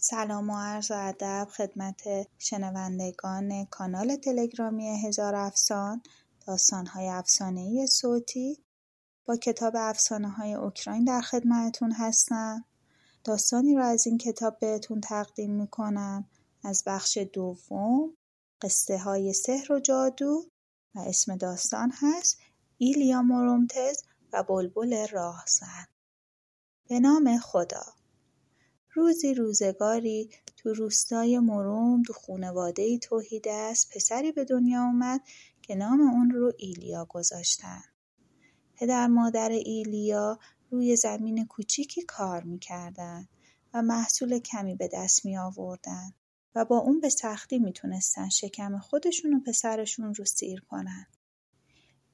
سلام و عرض ادب خدمت شنوندگان کانال تلگرامی هزار افسان داستانهای افسانه‌ای صوتی. با کتاب افسانه های اوکراین در خدمتتون هستم. داستانی را از این کتاب بهتون تقدیم می‌کنم. از بخش دوم قصه های سحر و جادو و اسم داستان هست ایلیا مرومتز و بلبل راهزن. به نام خدا. روزی روزگاری تو روستای مروم تو خونواده توحید است پسری به دنیا اومد که نام اون رو ایلیا گذاشتن پدر مادر ایلیا روی زمین کوچیکی کار می‌کردن و محصول کمی به دست می آوردن و با اون به سختی می‌تونستن شکم خودشون و پسرشون رو سیر کنن.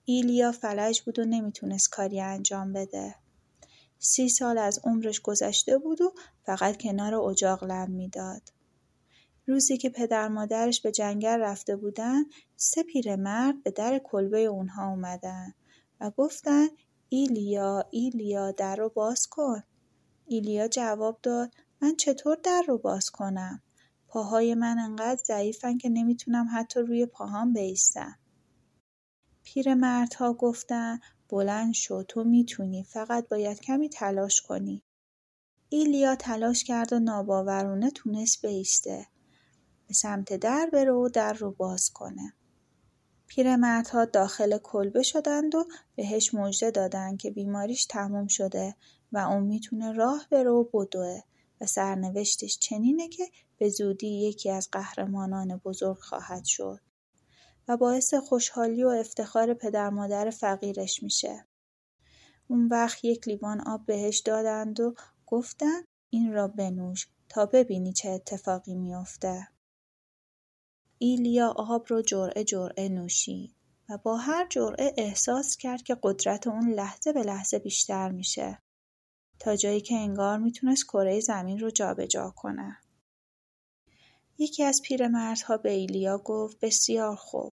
ایلیا فلج بود و نمی‌تونست کاری انجام بده. سی سال از عمرش گذشته بود و فقط کنار اجاق لم می‌داد. روزی که پدر مادرش به جنگل رفته بودن سه پیرمرد به در کلبه اونها اومدن و گفتن ایلیا ایلیا در رو باز کن. ایلیا جواب داد من چطور در رو باز کنم؟ پاهای من انقدر ضعیفن که نمی‌تونم حتی روی پاهام بیستم. پیرمردها گفتن بلند شو تو می‌تونی فقط باید کمی تلاش کنی. ایلیا تلاش کرد و ناباورانه تونست بیسته. به سمت در بره و در رو باز کنه. پیرمردها داخل کلبه شدند و بهش مژده دادند که بیماریش تموم شده و اون می‌تونه راه بره و بدوه و سرنوشتش چنینه که به زودی یکی از قهرمانان بزرگ خواهد شد و باعث خوشحالی و افتخار پدر مادر فقیرش میشه. اون وقت یک لیوان آب بهش دادند و گفتن این را بنوش تا ببینی چه اتفاقی میافته. ایلیا آب رو جرعه جرعه نوشید و با هر جرعه احساس کرد که قدرت اون لحظه به لحظه بیشتر میشه تا جایی که انگار می‌تونست کره زمین رو جابجا جا کنه. یکی از پیرمردها به ایلیا گفت بسیار خوب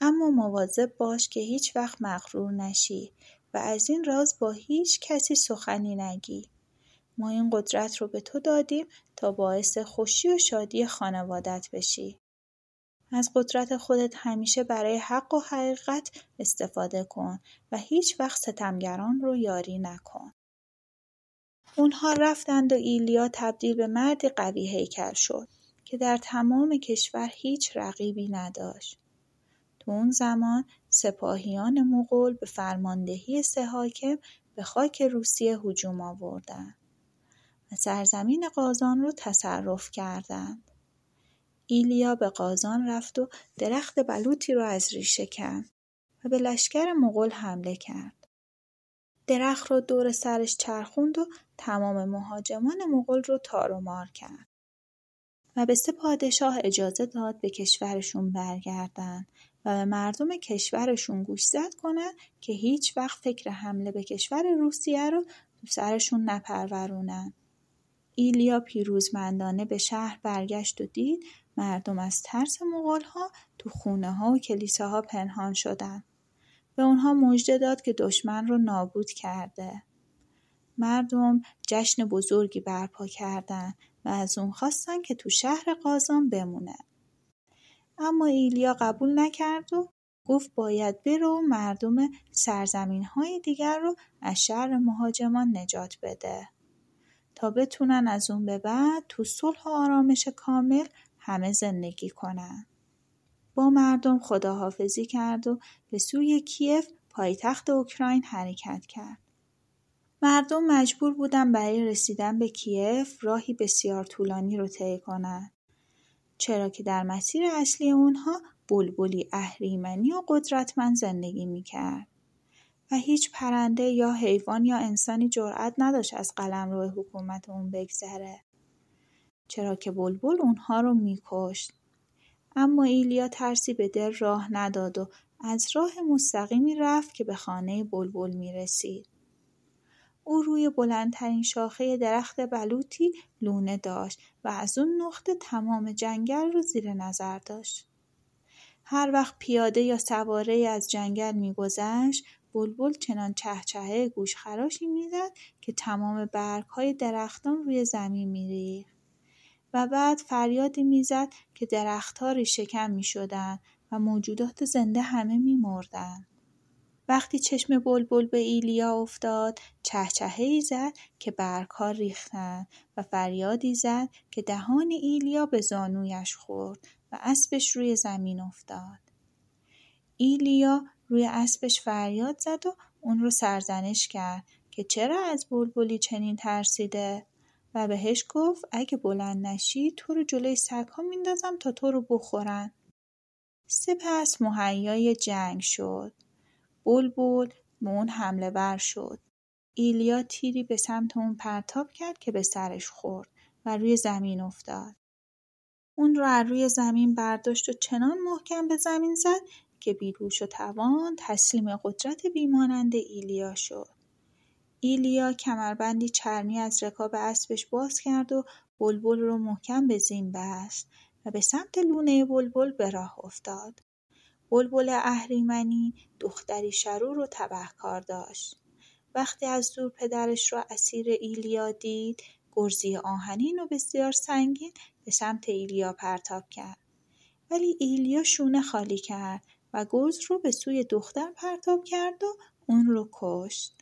اما مواظب باش که هیچ وقت مغرور نشی و از این راز با هیچ کسی سخنی نگی. ما این قدرت رو به تو دادیم تا باعث خوشی و شادی خانوادت بشی. از قدرت خودت همیشه برای حق و حقیقت استفاده کن و هیچ وقت ستمگران رو یاری نکن. اونها رفتند و ایلیا تبدیل به مردی قوی هیکل شد که در تمام کشور هیچ رقیبی نداشت. تو اون زمان سپاهیان مغول به فرماندهی سه حاکم به خاک روسیه هجوم آوردند و سرزمین قازان رو تصرف کردند. ایلیا به قازان رفت و درخت بلوطی را از ریشه کند و به لشکر مغول حمله کرد. درخت را دور سرش چرخوند و تمام مهاجمان مغول رو تار کرد. و به سه پادشاه اجازه داد به کشورشون برگردن و به مردم کشورشون گوشزد کنن که هیچ وقت فکر حمله به کشور روسیه رو تو سرشون نپرورونن. ایلیا پیروزمندانه به شهر برگشت و دید مردم از ترس ها تو ها و کلیساها پنهان شدن. به اونها مژده داد که دشمن رو نابود کرده. مردم جشن بزرگی برپا کردند و از اون خواستن که تو شهر قازان بمونه. اما ایلیا قبول نکرد و گفت باید بره و مردم سرزمین های دیگر رو از شهر مهاجمان نجات بده. تا بتونن از اون به بعد تو صلح و آرامش کامل همه زندگی کنند. با مردم خداحافظی کرد و به سوی کیف پایتخت اوکراین حرکت کرد. مردم مجبور بودن برای رسیدن به کیف راهی بسیار طولانی رو طی کنند. چرا که در مسیر اصلی اونها بلبلی اهریمنی و قدرتمند زندگی می‌کرد هیچ پرنده یا حیوان یا انسانی جرأت نداشت از قلم روی حکومت اون بگذره. چرا که بلبل اونها رو میکشت. اما ایلیا ترسی به دل راه نداد و از راه مستقیمی رفت که به خانه بلبل می رسید. او روی بلندترین شاخه درخت بلوطی لونه داشت و از اون نقطه تمام جنگل رو زیر نظر داشت. هر وقت پیاده یا سواره از جنگل میگذشت بلبل چنان چهچهه گوشخراشی می‌زد که تمام برگهای درختان روی زمین میریخت و بعد فریادی می‌زد که درختها ریشهکن می‌شدند و موجودات زنده همه میمردند وقتی چشم بلبل به ایلیا افتاد چهچههای زد که برگها ریختند و فریادی زد که دهان ایلیا به زانویش خورد و اسبش روی زمین افتاد. ایلیا روی اسبش فریاد زد و اون رو سرزنش کرد که چرا از بلبلی چنین ترسیده و بهش گفت اگه بلند نشی تو رو جلوی سگها میندازم تا تو رو بخورن. سپس مهیای جنگ شد. بلبل به اون حمله بر شد. ایلیا تیری به سمت اون پرتاب کرد که به سرش خورد و روی زمین افتاد. اون را از روی زمین برداشت و چنان محکم به زمین زد که بیهوش و توان تسلیم قدرت بیمانند ایلیا شد. ایلیا کمربندی چرمی از رکاب اسبش باز کرد و بلبل رو محکم به زین بست و به سمت لونه بلبل به راه افتاد. بلبل اهریمنی دختری شرور و تبهکار داشت. وقتی از دور پدرش را اسیر ایلیا دید گرزی آهنین و بسیار سنگین به سمت ایلیا پرتاب کرد. ولی ایلیا شونه خالی کرد و گرز رو به سوی دختر پرتاب کرد و اون رو کشت.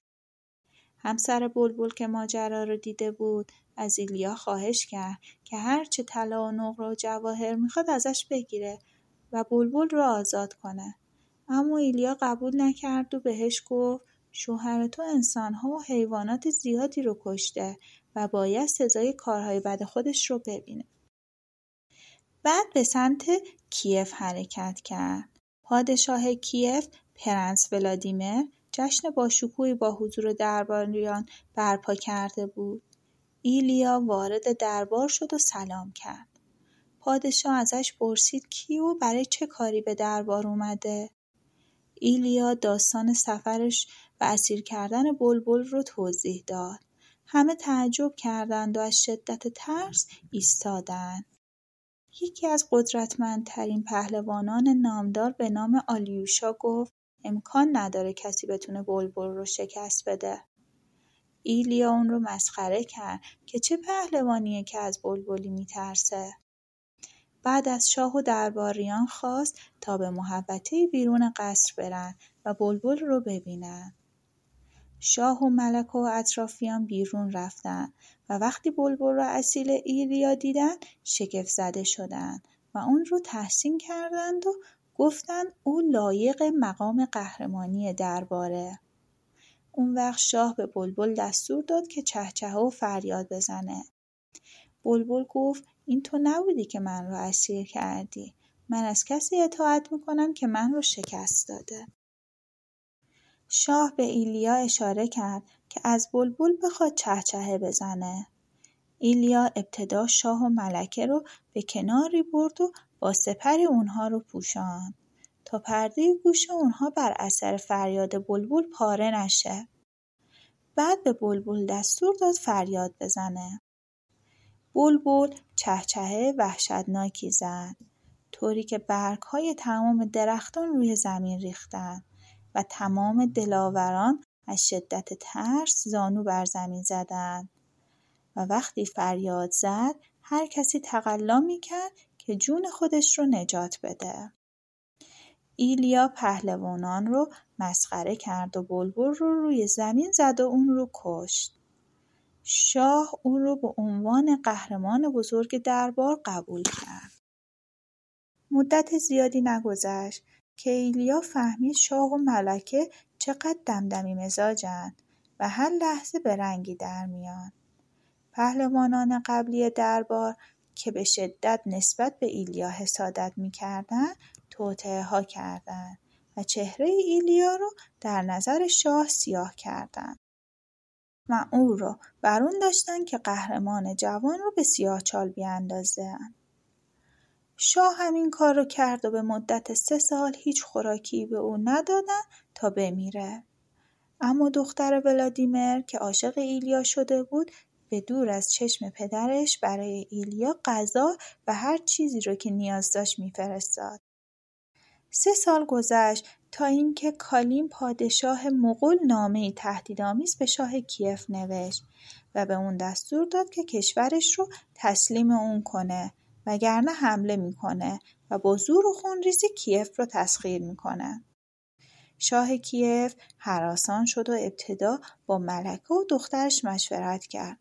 همسر بلبل که ماجرا رو دیده بود از ایلیا خواهش کرد که هرچه طلا و نقره و جواهر می‌خواد ازش بگیره و بلبل رو آزاد کنه. اما ایلیا قبول نکرد و بهش گفت شوهر تو انسانها و حیوانات زیادی رو کشته و باید سزای کارهای بد خودش رو ببینه. بعد به سمت کیف حرکت کرد. پادشاه کیف پرنس ولادیمر جشن باشکوهی با حضور درباریان برپا کرده بود. ایلیا وارد دربار شد و سلام کرد. پادشاه ازش پرسید کی و برای چه کاری به دربار اومده؟ ایلیا داستان سفرش و اسیر کردن بلبل رو توضیح داد. همه تعجب کردند و از شدت ترس ایستادند. یکی از قدرتمندترین پهلوانان نامدار به نام آلیوشا گفت امکان نداره کسی بتونه بلبل رو شکست بده. ایلیا اون رو مسخره کرد که چه پهلوانیه که از بلبلی میترسه. بعد از شاه و درباریان خواست تا به محبته بیرون قصر برن و بلبل رو ببینن. شاه و ملک و اطرافیان بیرون رفتن وقتی بلبل را اصیل ایلیا دیدن شگفت زده شدند و اون رو تحسین کردند و گفتند او لایق مقام قهرمانی درباره. اون وقت شاه به بلبل دستور داد که چهچه و فریاد بزنه. بلبل گفت این تو نبودی که من رو اسیر کردی. من از کسی اطاعت می‌کنم که من رو شکست داده. شاه به ایلیا اشاره کرد که از بلبل بخواد چهچهه بزنه. ایلیا ابتدا شاه و ملکه رو به کناری برد و با سپر اونها رو پوشاند تا پرده گوش اونها بر اثر فریاد بلبل پاره نشه. بعد به بلبل دستور داد فریاد بزنه. بلبل چهچهه وحشتناکی زد طوری که برگهای تمام درختان روی زمین ریختند و تمام دلاوران از شدت ترس زانو بر زمین زدند و وقتی فریاد زد هر کسی تقلا می‌کرد که جون خودش رو نجات بده. ایلیا پهلوانان رو مسخره کرد و بلبل رو روی زمین زد و اون رو کشت. شاه او رو به عنوان قهرمان بزرگ دربار قبول کرد. مدت زیادی نگذشت که ایلیا فهمید شاه و ملکه چقدر دمدمی مزاجند و هر لحظه به رنگی در میان. پهلوانان قبلی دربار که به شدت نسبت به ایلیا حسادت می‌کردند توطعه ها کردند و چهره ایلیا رو در نظر شاه سیاه کردند. و او را برون داشتن که قهرمان جوان رو به سیاهچال بیاندازن. شاه همین کار رو کرد و به مدت سه سال هیچ خوراکی به او ندادن تا بمیره. اما دختر ولادیمر که عاشق ایلیا شده بود به دور از چشم پدرش برای ایلیا غذا و هر چیزی رو که نیاز داشت میفرستاد. سه سال گذشت تا اینکه کالین پادشاه مغول نامهای تهدیدآمیز به شاه کیف نوشت و به اون دستور داد که کشورش رو تسلیم اون کنه وگرنه حمله می‌کنه و با زور و خونریزی کیف رو تسخیر می‌کنه. شاه کیف حراسان شد و ابتدا با ملکه و دخترش مشورت کرد.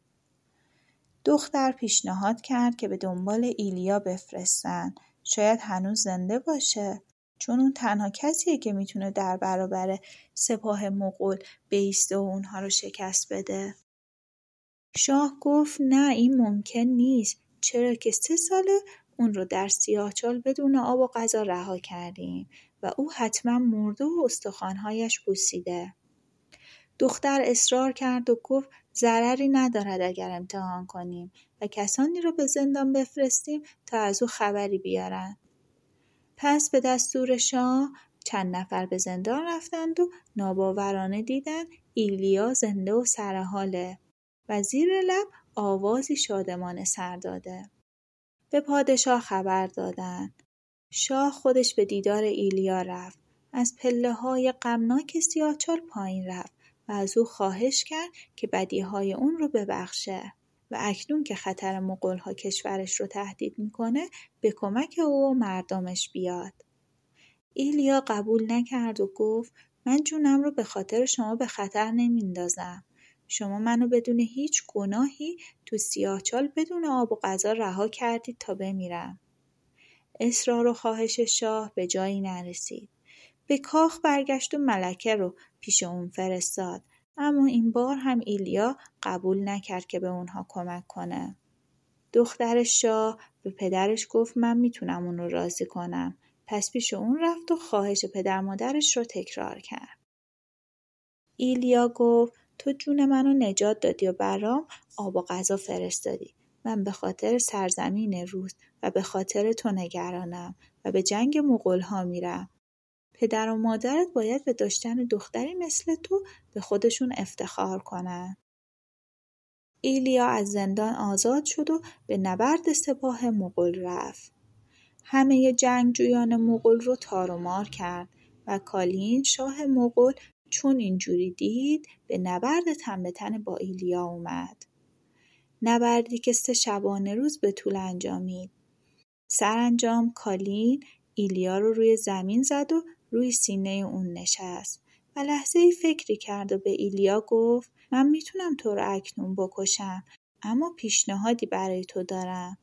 دختر پیشنهاد کرد که به دنبال ایلیا بفرستن. شاید هنوز زنده باشه. چون اون تنها کسیه که می‌تونه در برابر سپاه مغول بیسته و اونها رو شکست بده. شاه گفت نه این ممکن نیست چرا که سه ساله اون رو در سیاهچال بدون آب و غذا رها کردیم و او حتما مرده و استخوانهایش بوسیده. دختر اصرار کرد و گفت ضرری ندارد اگر امتحان کنیم و کسانی رو به زندان بفرستیم تا از او خبری بیارن. پس به دستور شاه چند نفر به زندان رفتند و ناباورانه دیدند ایلیا زنده و سرحاله و زیر لب آوازی شادمانه سر داده. به پادشاه خبر دادند. شاه خودش به دیدار ایلیا رفت. از پله های غمناک سیاهچال پایین رفت و از او خواهش کرد که بدیهای اون رو ببخشه. و اکنون که خطر ها کشورش رو تهدید می‌کنه به کمک او و مردمش بیاد. ایلیا قبول نکرد و گفت من جونم رو به خاطر شما به خطر نمیندازم. شما منو بدون هیچ گناهی تو سیاهچال بدون آب و غذا رها کردید تا بمیرم. اصرار و خواهش شاه به جایی نرسید. به کاخ برگشت و ملکه رو پیش اون فرستاد اما این بار هم ایلیا قبول نکرد که به اونها کمک کنه. دختر شاه به پدرش گفت من می‌تونم اون رو راضی کنم. پس پیش اون رفت و خواهش پدر مادرش رو تکرار کرد. ایلیا گفت تو جون منو نجات دادی و برام آب و غذا فرستادی. من به خاطر سرزمین روز و به خاطر تو نگرانم و به جنگ ها میرم. پدر و مادرت باید به داشتن دختری مثل تو به خودشون افتخار کنن. ایلیا از زندان آزاد شد و به نبرد سپاه مغول رفت. همه جنگجویان مغول رو تار و مار کرد و کالین شاه مغول چون اینجوری دید به نبرد تن به تن با ایلیا اومد. نبردی که سه شبانه روز به طول انجامید. سرانجام کالین ایلیا رو روی زمین زد و روی سینه اون نشست و لحظه ای فکری کرد و به ایلیا گفت من می‌تونم تو رو اکنون بکشم اما پیشنهادی برای تو دارم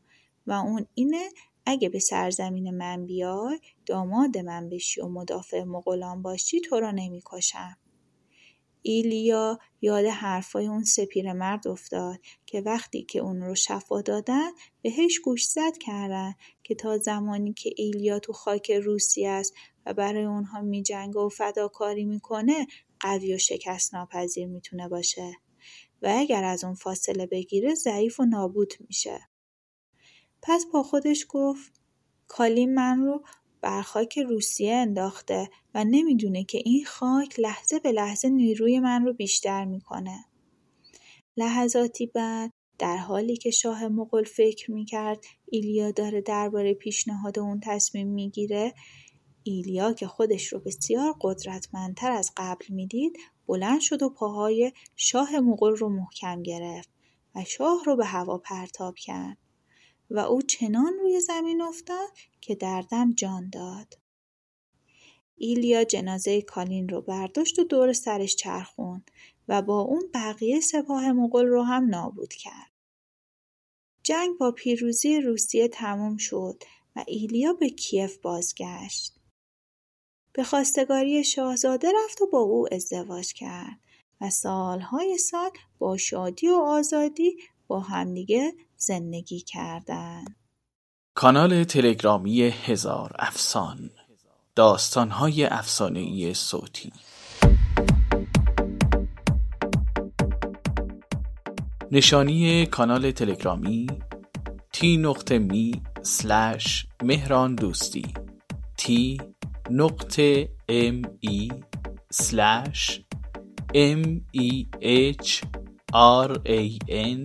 و اون اینه اگه به سرزمین من بیای داماد من بشی و مدافع مغولان باشی تو را نمی‌کشم ایلیا یاد حرفای اون سپیر مرد افتاد که وقتی که اون رو شفا دادن بهش گوش زد کردن که تا زمانی که ایلیا تو خاک روسی است و برای اونها میجنگه و فداکاری می‌کنه قوی و شکست ناپذیر می‌تونه باشه و اگر از اون فاصله بگیره ضعیف و نابود میشه. پس با خودش گفت کالین من رو بر خاک روسیه انداخته و نمی‌دونه که این خاک لحظه به لحظه نیروی من رو بیشتر می‌کنه. لحظاتی بعد در حالی که شاه مغل فکر می‌کرد ایلیا داره درباره پیشنهاد اون تصمیم می‌گیره ایلیا که خودش رو بسیار قدرتمندتر از قبل می‌دید بلند شد و پاهای شاه مغل رو محکم گرفت و شاه رو به هوا پرتاب کرد و او چنان روی زمین افتاد که دردم جان داد. ایلیا جنازه کالین رو برداشت و دور سرش چرخوند و با اون بقیه سپاه مغل رو هم نابود کرد. جنگ با پیروزی روسیه تموم شد و ایلیا به کیف بازگشت. به خواستگاری شاهزاده رفت و با او ازدواج کرد و سالهای سال با شادی و آزادی با همدیگه زندگی کردند. کانال تلگرامی هزار افسان داستانهای افسانهای صوتی نشانی کانال تلگرامی تی نقطه می سلش مهران دوستی تی نقطه ام ای سلش ام ای اچ آر ای ان